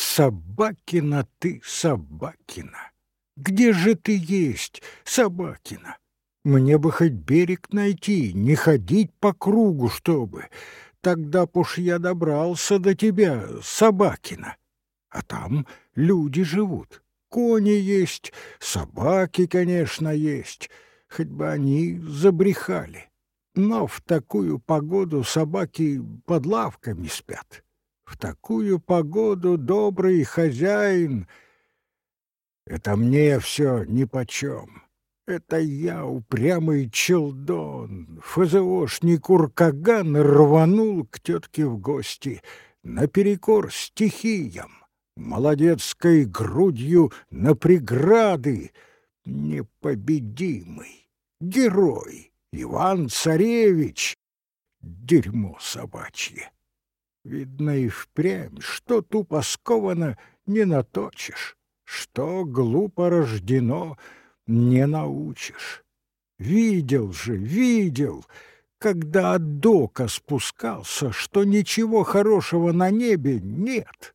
Собакина ты, Собакина! Где же ты есть, Собакина? Мне бы хоть берег найти, не ходить по кругу, чтобы. Тогда б уж я добрался до тебя, Собакина. А там люди живут, кони есть, собаки, конечно, есть, хоть бы они забрехали. Но в такую погоду собаки под лавками спят. В такую погоду добрый хозяин — это мне все нипочем. Это я, упрямый челдон, ФЗОшник Уркаган, рванул к тетке в гости наперекор стихиям, молодецкой грудью на преграды, непобедимый герой Иван-царевич, дерьмо собачье. Видно и впрямь, что тупо сковано не наточишь, что глупо рождено — не научишь. Видел же, видел, когда от дока спускался, что ничего хорошего на небе нет.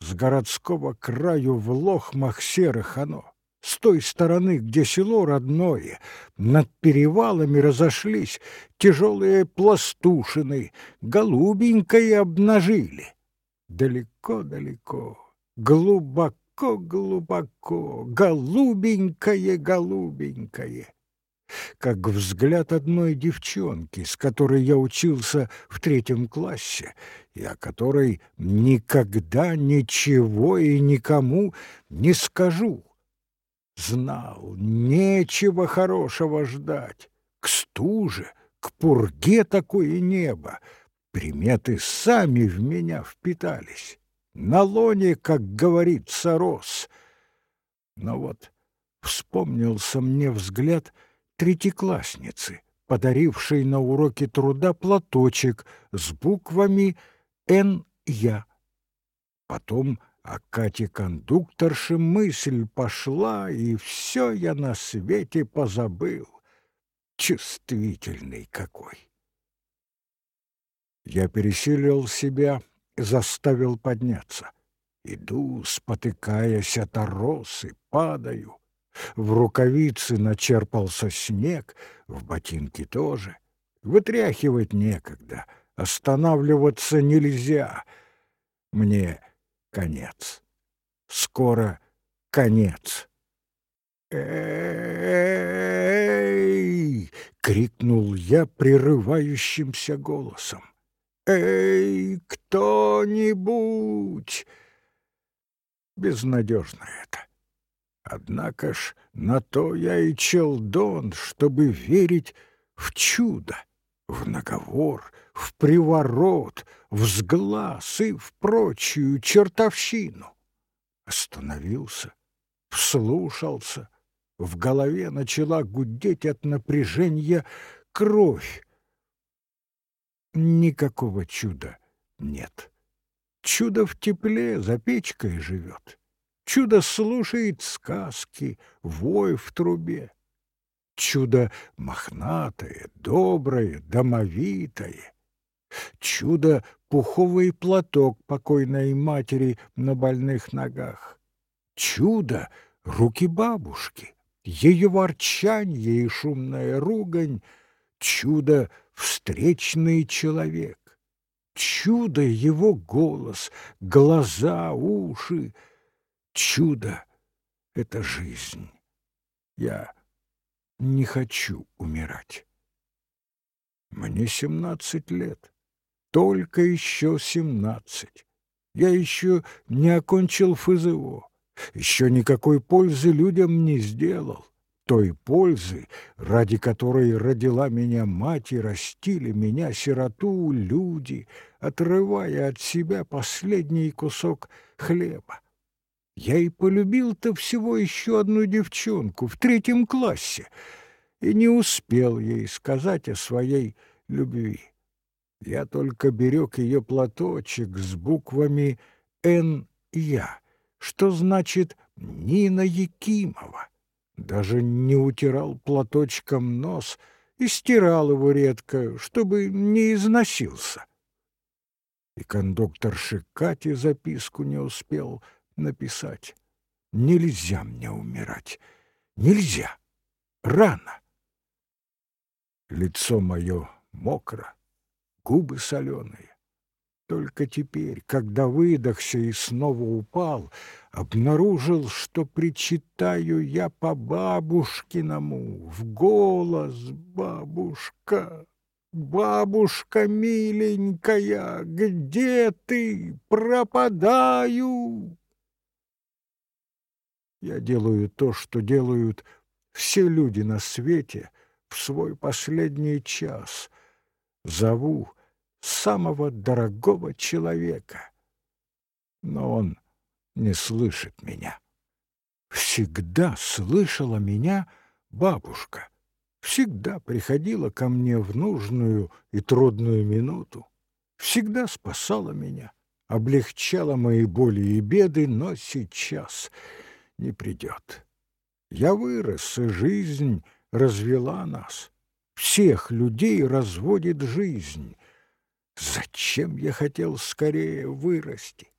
С городского краю в лохмах серых оно, с той стороны, где село родное, над перевалами разошлись тяжелые пластушины, голубенькое обнажили. Далеко-далеко, глубоко, глубоко-глубоко, голубенькое-голубенькое. Как взгляд одной девчонки, с которой я учился в третьем классе, и о которой никогда ничего и никому не скажу. Знал, нечего хорошего ждать. К стуже, к пурге такое небо. Приметы сами в меня впитались на лоне, как говорится, рос. Но вот вспомнился мне взгляд третьеклассницы, подарившей на уроке труда платочек с буквами «Н. Я». Потом о Кате-кондукторше мысль пошла, и все я на свете позабыл. Чувствительный какой! Я пересилил себя заставил подняться. Иду, спотыкаясь от оросы, падаю. В рукавицы начерпался снег, в ботинки тоже. Вытряхивать некогда, останавливаться нельзя. Мне конец. Скоро конец. «Эй!» — крикнул я прерывающимся голосом. «Эй, кто-нибудь!» Безнадежно это. Однако ж на то я и челдон, чтобы верить в чудо, в наговор, в приворот, в сглаз и в прочую чертовщину. Остановился, вслушался, в голове начала гудеть от напряжения кровь, Никакого чуда нет. Чудо в тепле за печкой живет. Чудо слушает сказки, вой в трубе. Чудо мохнатое, доброе, домовитое. Чудо пуховый платок покойной матери на больных ногах. Чудо руки бабушки, ее ворчанье и шумная ругань. Чудо встречный человек. Чудо его голос, глаза, уши. Чудо — это жизнь. Я не хочу умирать. Мне семнадцать лет, только еще семнадцать. Я еще не окончил ФЗО, еще никакой пользы людям не сделал той пользы, ради которой родила меня мать и растили меня, сироту, люди, отрывая от себя последний кусок хлеба. Я и полюбил-то всего еще одну девчонку в третьем классе и не успел ей сказать о своей любви. Я только берег ее платочек с буквами «Н. Я», что значит «Нина Якимова» даже не утирал платочком нос и стирал его редко, чтобы не износился. И кондуктор Шикати записку не успел написать. Нельзя мне умирать. Нельзя. Рано. Лицо мое мокро, губы соленые. Только теперь, когда выдохся и снова упал, обнаружил, что причитаю я по бабушкиному, в голос «Бабушка, бабушка миленькая, где ты? Пропадаю!» Я делаю то, что делают все люди на свете в свой последний час. Зову самого дорогого человека. Но он не слышит меня. Всегда слышала меня бабушка. Всегда приходила ко мне в нужную и трудную минуту. Всегда спасала меня, облегчала мои боли и беды, но сейчас не придет. Я вырос, и жизнь развела нас. Всех людей разводит жизнь. Зачем я хотел скорее вырасти?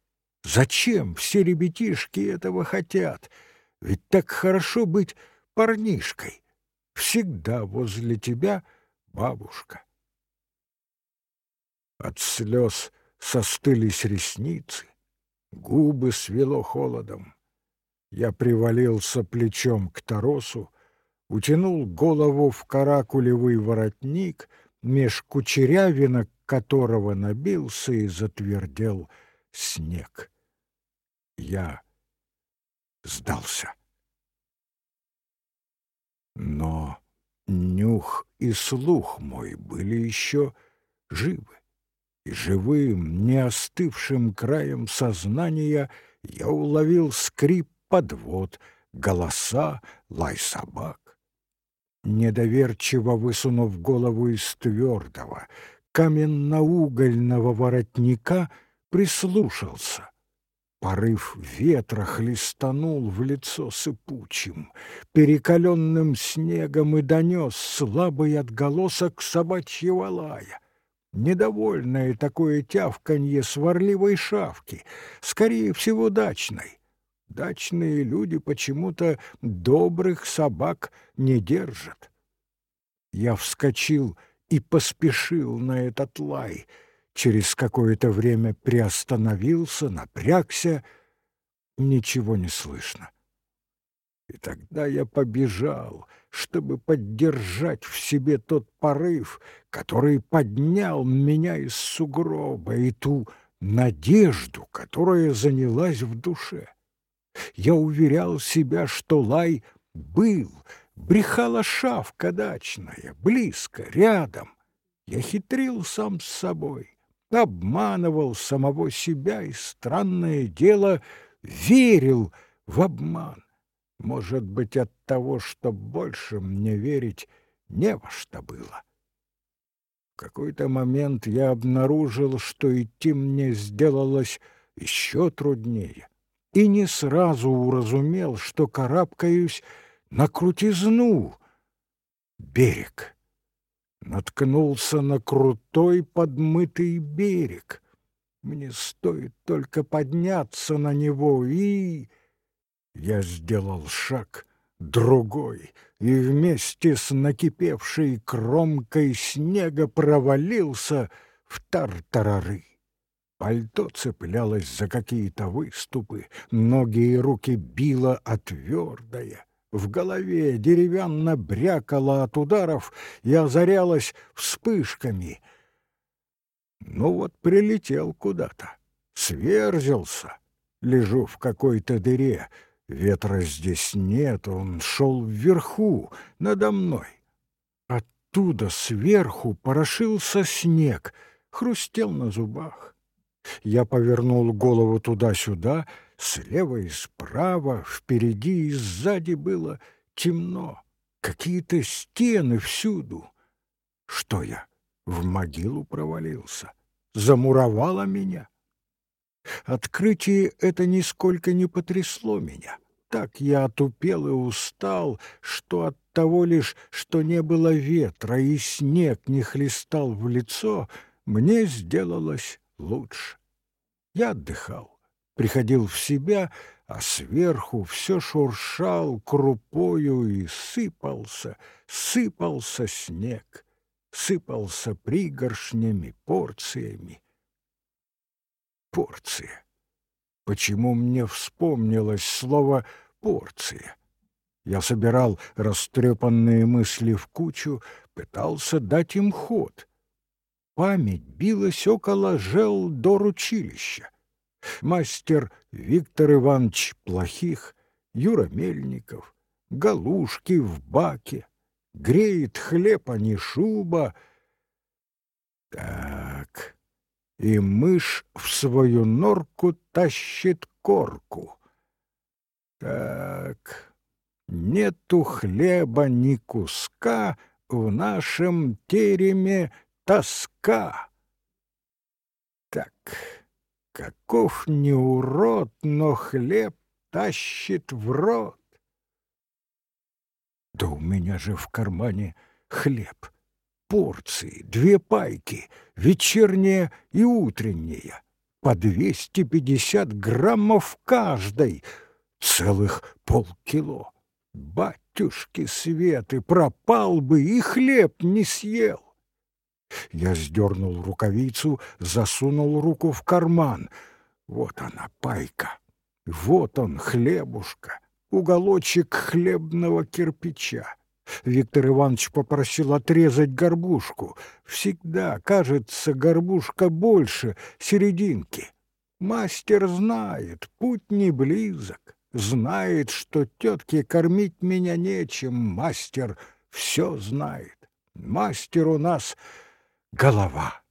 Зачем все ребятишки этого хотят? Ведь так хорошо быть парнишкой. Всегда возле тебя бабушка. От слез состылись ресницы, губы свело холодом. Я привалился плечом к торосу, утянул голову в каракулевый воротник, меж кучерявинок которого набился и затвердел снег. Я сдался. Но нюх и слух мой были еще живы, и живым, не остывшим краем сознания я уловил скрип подвод, голоса, лай собак. Недоверчиво высунув голову из твердого, каменно-угольного воротника, прислушался. Порыв ветра хлестанул в лицо сыпучим, перекаленным снегом и донес слабый отголосок собачьего лая. Недовольное такое тявканье сварливой шавки, скорее всего, дачной. Дачные люди почему-то добрых собак не держат. Я вскочил и поспешил на этот лай. Через какое-то время приостановился, напрягся. Ничего не слышно. И тогда я побежал, чтобы поддержать в себе тот порыв, который поднял меня из сугроба, и ту надежду, которая занялась в душе. Я уверял себя, что лай был, брехала шавка дачная, близко, рядом. Я хитрил сам с собой, обманывал самого себя и, странное дело, верил в обман. Может быть, от того, что больше мне верить не во что было. В какой-то момент я обнаружил, что идти мне сделалось еще труднее и не сразу уразумел, что карабкаюсь на крутизну. Берег. Наткнулся на крутой подмытый берег. Мне стоит только подняться на него, и... Я сделал шаг, другой, и вместе с накипевшей кромкой снега провалился в тартарары. Пальто цеплялось за какие-то выступы, ноги и руки било отвердое. В голове деревянно брякало от ударов и озарялось вспышками. Ну вот прилетел куда-то, сверзился. Лежу в какой-то дыре, ветра здесь нет, он шел вверху, надо мной. Оттуда сверху порошился снег, хрустел на зубах. Я повернул голову туда-сюда, слева и справа, впереди и сзади было темно, какие-то стены всюду. Что я, в могилу провалился? Замуровало меня? Открытие это нисколько не потрясло меня. Так я отупел и устал, что от того лишь, что не было ветра и снег не хлестал в лицо, мне сделалось лучше. Я отдыхал, приходил в себя, а сверху все шуршал крупою и сыпался, сыпался снег, сыпался пригоршнями, порциями. Порция. Почему мне вспомнилось слово «порция»? Я собирал растрепанные мысли в кучу, пытался дать им ход. Память билась около жел-дор-училища. Мастер Виктор Иванович Плохих, Юра Мельников, галушки в баке, греет хлеб, а не шуба. Так, и мышь в свою норку тащит корку. Так... Нету хлеба ни куска, в нашем тереме тоска. Так, каков не урод, но хлеб тащит в рот. Да у меня же в кармане хлеб, порции, две пайки, вечерняя и утренняя, по двести пятьдесят граммов каждой, целых полкило. Батюшки Светы, пропал бы и хлеб не съел. Я сдернул рукавицу, засунул руку в карман. Вот она, пайка. Вот он, хлебушка, уголочек хлебного кирпича. Виктор Иванович попросил отрезать горбушку. Всегда, кажется, горбушка больше серединки. Мастер знает, путь не близок. Знает, что тетке кормить меня нечем, мастер все знает. Мастер у нас голова.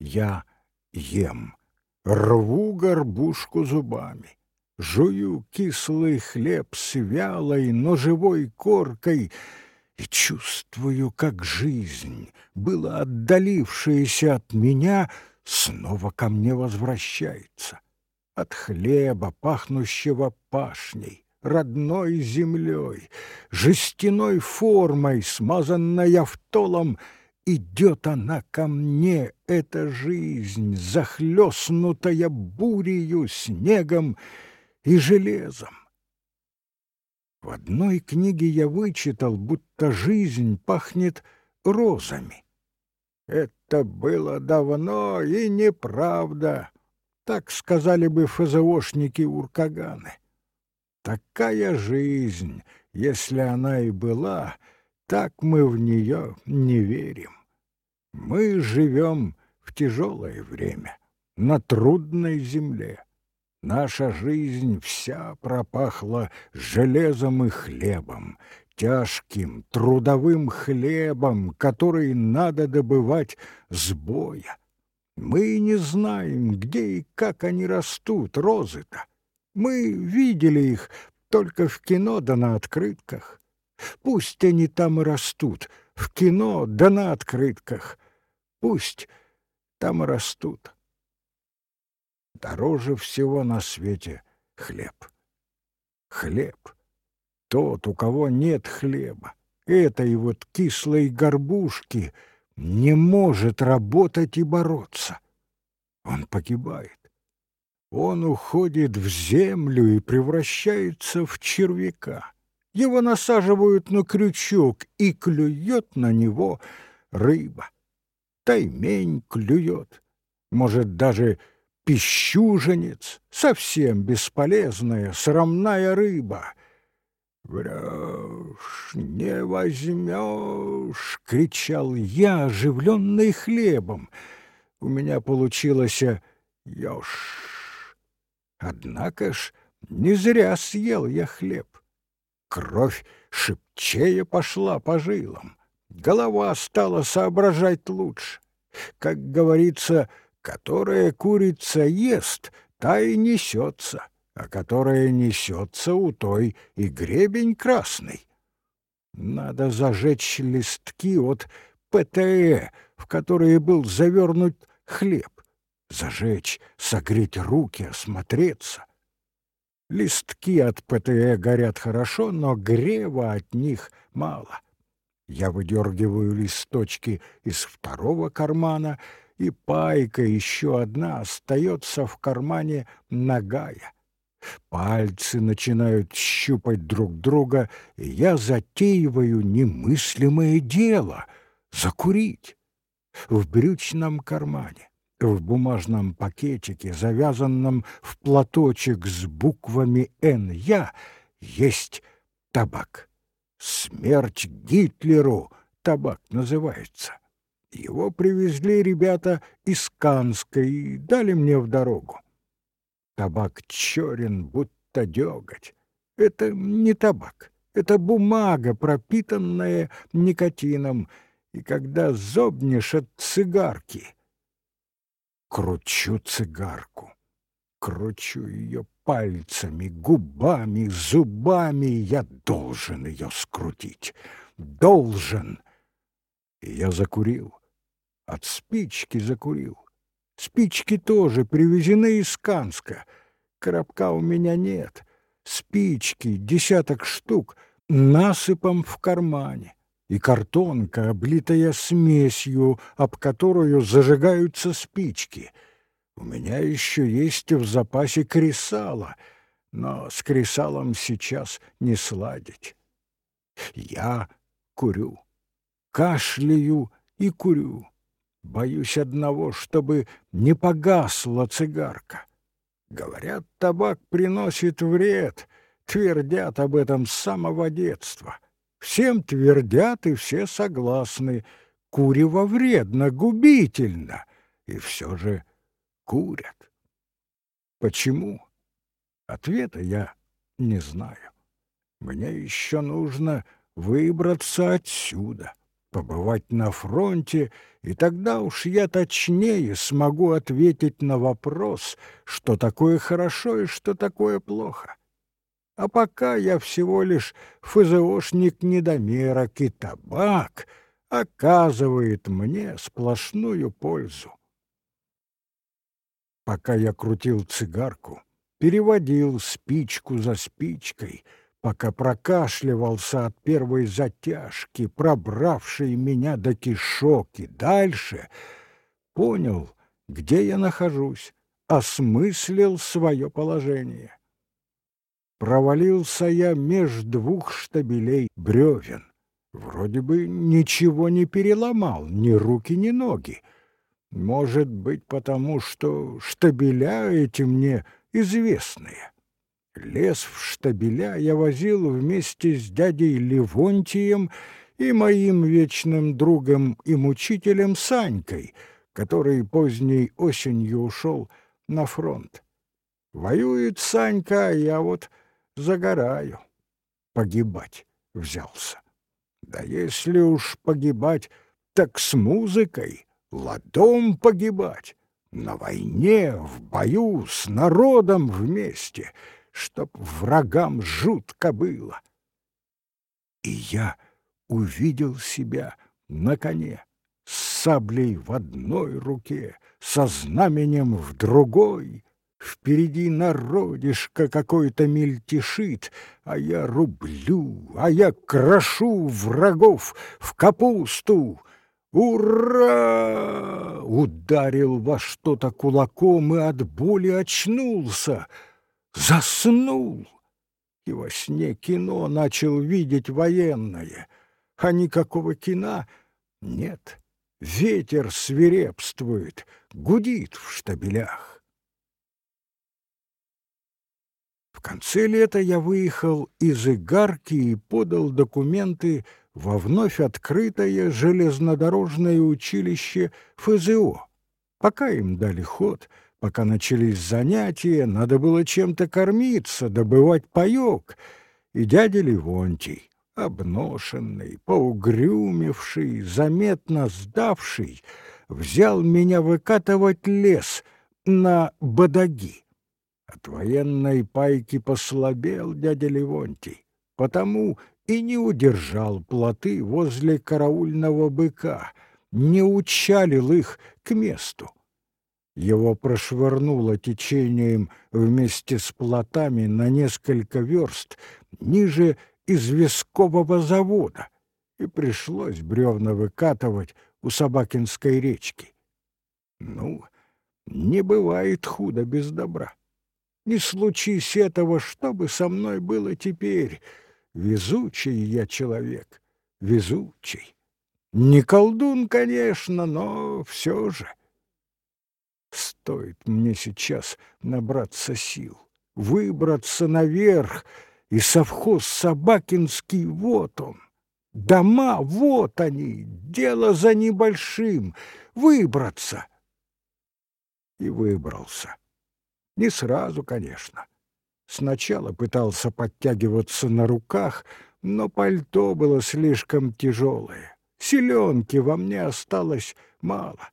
Я ем, рву горбушку зубами, жую кислый хлеб с вялой, но живой коркой и чувствую, как жизнь, была отдалившаяся от меня, снова ко мне возвращается от хлеба, пахнущего пашней, родной землей, жестяной формой, смазанной автолом, идет она ко мне, эта жизнь, захлестнутая бурею, снегом и железом. В одной книге я вычитал, будто жизнь пахнет розами. Это было давно и неправда. Так сказали бы ФЗОшники Уркаганы. Такая жизнь, если она и была, так мы в нее не верим. Мы живем в тяжелое время, на трудной земле. Наша жизнь вся пропахла железом и хлебом, тяжким трудовым хлебом, который надо добывать с боя. Мы не знаем, где и как они растут, розы-то. Мы видели их только в кино да на открытках. Пусть они там и растут, в кино да на открытках. Пусть там растут. Дороже всего на свете хлеб. Хлеб. Тот, у кого нет хлеба, этой вот кислой горбушки — не может работать и бороться. Он погибает. Он уходит в землю и превращается в червяка. Его насаживают на крючок, и клюет на него рыба. Таймень клюет, может, даже пищуженец, совсем бесполезная, срамная рыба. «Врешь, не возьмешь!» — кричал я, оживленный хлебом. У меня получилось «Ёж!» Однако ж не зря съел я хлеб. Кровь шепчея пошла по жилам. Голова стала соображать лучше. Как говорится, которая курица ест, та и несется а которая несется у той и гребень красный. Надо зажечь листки от ПТЭ, в которые был завернут хлеб. Зажечь, согреть руки, осмотреться. Листки от ПТЭ горят хорошо, но грева от них мало. Я выдергиваю листочки из второго кармана и пайка еще одна остается в кармане нагая. Пальцы начинают щупать друг друга, и я затеиваю немыслимое дело — закурить. В брючном кармане, в бумажном пакетике, завязанном в платочек с буквами «Н», я есть табак. «Смерть Гитлеру» табак называется. Его привезли ребята из Канска и дали мне в дорогу. Табак черен, будто деготь. Это не табак, это бумага, пропитанная никотином, и когда зобнешь от цигарки... Кручу цигарку, кручу ее пальцами, губами, зубами, я должен ее скрутить, должен. И я закурил, от спички закурил. Спички тоже привезены из Канска. Коробка у меня нет. Спички, десяток штук, насыпом в кармане. И картонка, облитая смесью, об которую зажигаются спички. У меня еще есть в запасе кресало, но с кресалом сейчас не сладить. Я курю, кашляю и курю. Боюсь одного, чтобы не погасла цигарка. Говорят, табак приносит вред, твердят об этом с самого детства. Всем твердят и все согласны. Курево вредно, губительно, и все же курят. Почему? Ответа я не знаю. Мне еще нужно выбраться отсюда побывать на фронте, и тогда уж я точнее смогу ответить на вопрос, что такое хорошо и что такое плохо. А пока я всего лишь ФЗОшник-недомерок, и табак оказывает мне сплошную пользу. Пока я крутил цигарку, переводил спичку за спичкой — пока прокашливался от первой затяжки, пробравшей меня до кишок и дальше, понял, где я нахожусь, осмыслил свое положение. Провалился я меж двух штабелей бревен. Вроде бы ничего не переломал, ни руки, ни ноги. Может быть, потому что штабеля эти мне известные. Лес в штабеля я возил вместе с дядей Левонтием и моим вечным другом и мучителем Санькой, который поздней осенью ушел на фронт. Воюет Санька, а я вот загораю. Погибать взялся. Да если уж погибать, так с музыкой, ладом погибать. На войне, в бою, с народом вместе — чтоб врагам жутко было. И я увидел себя на коне, с саблей в одной руке, со знаменем в другой. Впереди народишко какой-то мельтешит, а я рублю, а я крошу врагов в капусту. «Ура!» Ударил во что-то кулаком и от боли очнулся — заснул и во сне кино начал видеть военное, а никакого кино нет. Ветер свирепствует, гудит в штабелях. В конце лета я выехал из Игарки и подал документы во вновь открытое железнодорожное училище ФЗО. Пока им дали ход — Пока начались занятия, надо было чем-то кормиться, добывать паёк. И дядя Левонтий, обношенный, поугрюмевший, заметно сдавший, взял меня выкатывать лес на бодаги. От военной пайки послабел дядя Левонтий, потому и не удержал плоты возле караульного быка, не учалил их к месту. Его прошвырнуло течением вместе с плотами на несколько верст ниже известкового завода, и пришлось бревна выкатывать у Собакинской речки. Ну, не бывает худо без добра. Не случись этого, что бы со мной было теперь? Везучий я человек, везучий. Не колдун, конечно, но все же. Стоит мне сейчас набраться сил, выбраться наверх, и совхоз Собакинский вот он. Дома вот они, дело за небольшим, выбраться. И выбрался. Не сразу, конечно. Сначала пытался подтягиваться на руках, но пальто было слишком тяжелое. Селенки во мне осталось мало.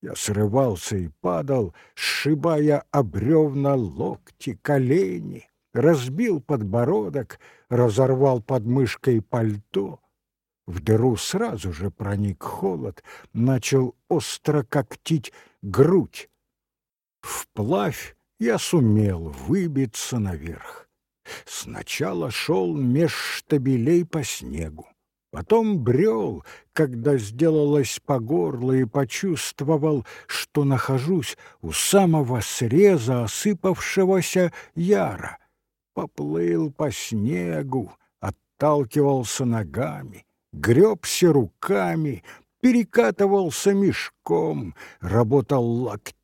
Я срывался и падал, сшибая обревна локти, колени, разбил подбородок, разорвал подмышкой пальто. В дыру сразу же проник холод, начал остро когтить грудь. Вплавь я сумел выбиться наверх. Сначала шел меж штабелей по снегу. Потом брел, когда сделалось по горло и почувствовал, что нахожусь у самого среза осыпавшегося яра. Поплыл по снегу, отталкивался ногами, гребся руками, перекатывался мешком, работал локтями,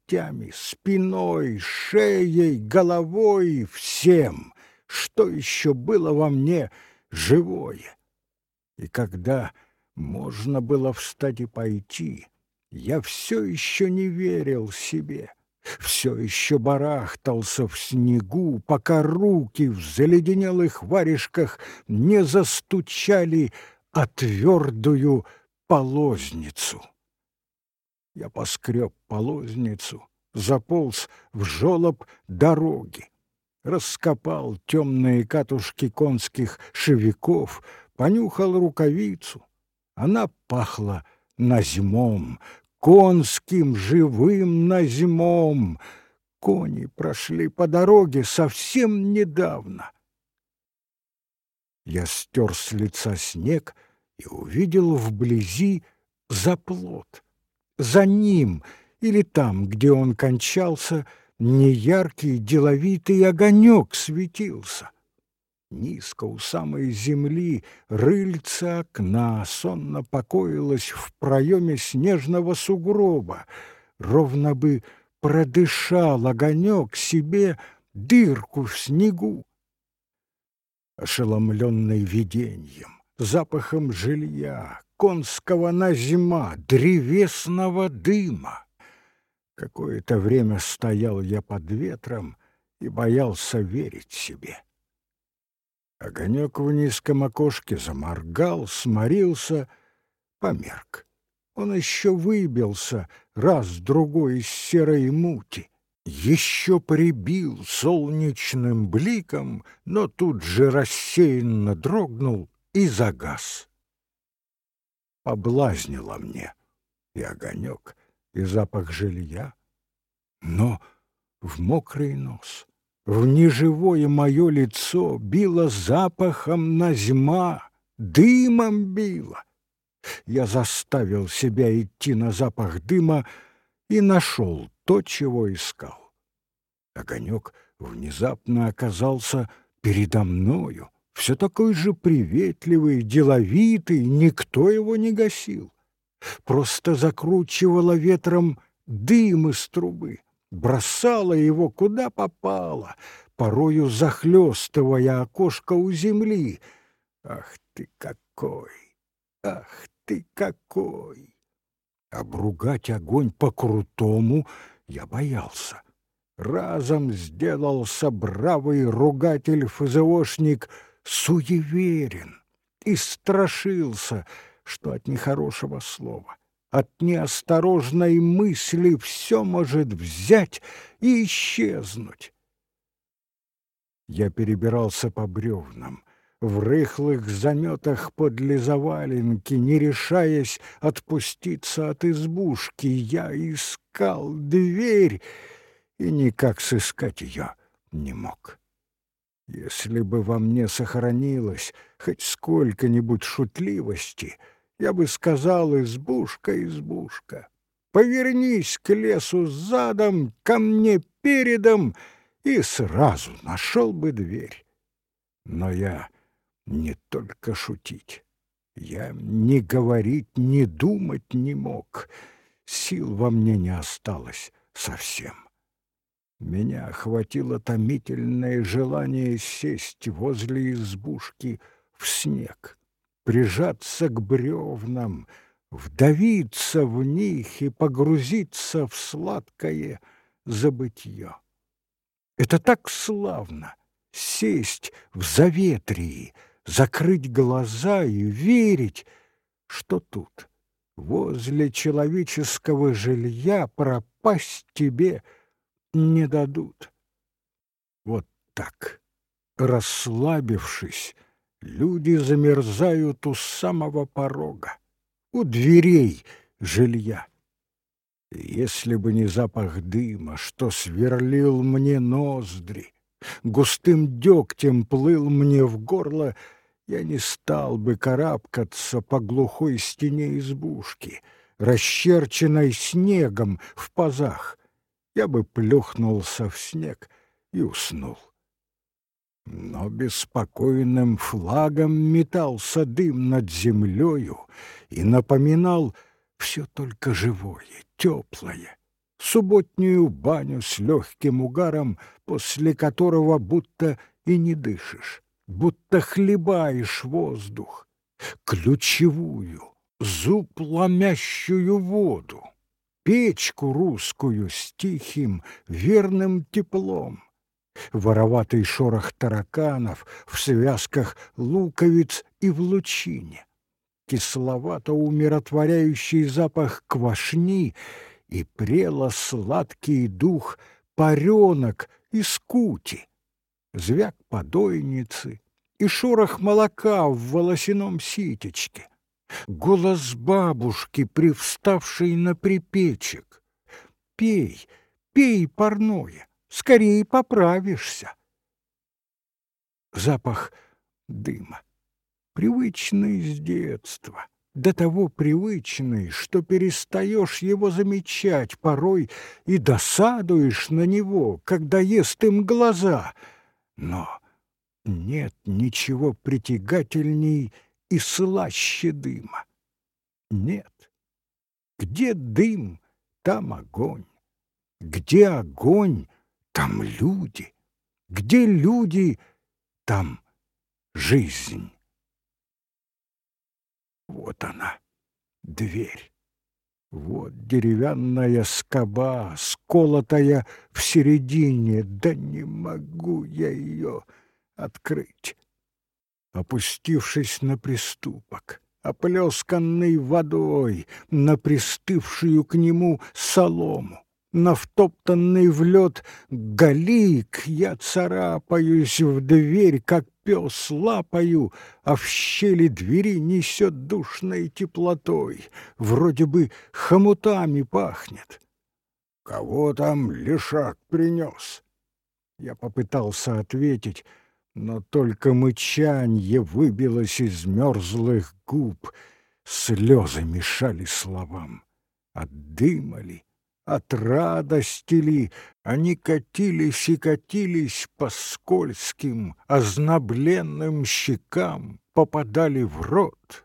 спиной, шеей, головой, всем, что еще было во мне живое. И когда можно было встать и пойти, я все еще не верил себе, все еще барахтался в снегу, пока руки в заледенелых варежках не застучали о твердую полозницу. Я поскреб полозницу, заполз в жолоб дороги, раскопал темные катушки конских шевиков — понюхал рукавицу. Она пахла назьмом, конским живым назьмом. Кони прошли по дороге совсем недавно. Я стер с лица снег и увидел вблизи заплот. За ним или там, где он кончался, неяркий деловитый огонек светился. Низко у самой земли рыльце окна сонно покоилось в проеме снежного сугроба, ровно бы продышал огонек себе дырку в снегу. Ошеломленный видением, запахом жилья, конского назима, древесного дыма. Какое-то время стоял я под ветром и боялся верить себе. Огонек в низком окошке заморгал, сморился, померк. Он еще выбился раз-другой из серой мути, еще прибил солнечным бликом, но тут же рассеянно дрогнул и загас. Облазнило мне и огонек, и запах жилья, но в мокрый нос — в неживое мое лицо било запахом назьма, дымом било. Я заставил себя идти на запах дыма и нашел то, чего искал. Огонек внезапно оказался передо мною, все такой же приветливый, деловитый, никто его не гасил. Просто закручивало ветром дым из трубы бросала его куда попало, порою захлестывая окошко у земли. Ах ты какой! Ах ты какой! Обругать огонь по-крутому я боялся. Разом сделался бравый ругатель-ФЗОшник суеверен и страшился, что от нехорошего слова от неосторожной мысли все может взять и исчезнуть. Я перебирался по бревнам, в рыхлых заметах подле заваленки, не решаясь отпуститься от избушки. Я искал дверь и никак сыскать ее не мог. Если бы во мне сохранилось хоть сколько-нибудь шутливости — я бы сказал «избушка, избушка». повернись к лесу задом, ко мне передом, и сразу нашел бы дверь. Но я не только шутить, я ни говорить, ни думать не мог, сил во мне не осталось совсем. Меня охватило томительное желание сесть возле избушки в снег, прижаться к бревнам, вдавиться в них и погрузиться в сладкое забытье. Это так славно — сесть в заветрии, закрыть глаза и верить, что тут, возле человеческого жилья, пропасть тебе — не дадут. Вот так, расслабившись, люди замерзают у самого порога, у дверей жилья. Если бы не запах дыма, что сверлил мне ноздри, густым дегтем плыл мне в горло, я не стал бы карабкаться по глухой стене избушки, расчерченной снегом в пазах, я бы плюхнулся в снег и уснул. Но беспокойным флагом метался дым над землею и напоминал все только живое, теплое, субботнюю баню с легким угаром, после которого будто и не дышишь, будто хлебаешь воздух, ключевую, зуб ломящую воду печку русскую с тихим, верным теплом. Вороватый шорох тараканов в связках луковиц и в лучине. Кисловато-умиротворяющий запах квашни и прело-сладкий дух паренок из кути. Звяк подойницы и шорох молока в волосяном ситечке голос бабушки, привставшей на припечек. «Пей, пей парное, скорее поправишься». Запах дыма, привычный с детства, до того привычный, что перестаешь его замечать порой и досадуешь на него, когда ест им глаза. Но нет ничего притягательней и слаще дыма. Нет. Где дым, там огонь. Где огонь, там люди. Где люди, там жизнь. Вот она, дверь. Вот деревянная скоба, сколотая в середине, да не могу я ее открыть опустившись на приступок, оплесканный водой, на пристывшую к нему солому, на втоптанный в лед галик, я царапаюсь в дверь, как пес лапаю, а в щели двери несет душной теплотой, вроде бы хомутами пахнет. «Кого там лишак принес?» Я попытался ответить, но только мычанье выбилось из мерзлых губ, слезы мешали словам. От дыма ли, от радости ли, они катились и катились по скользким, ознобленным щекам, попадали в рот,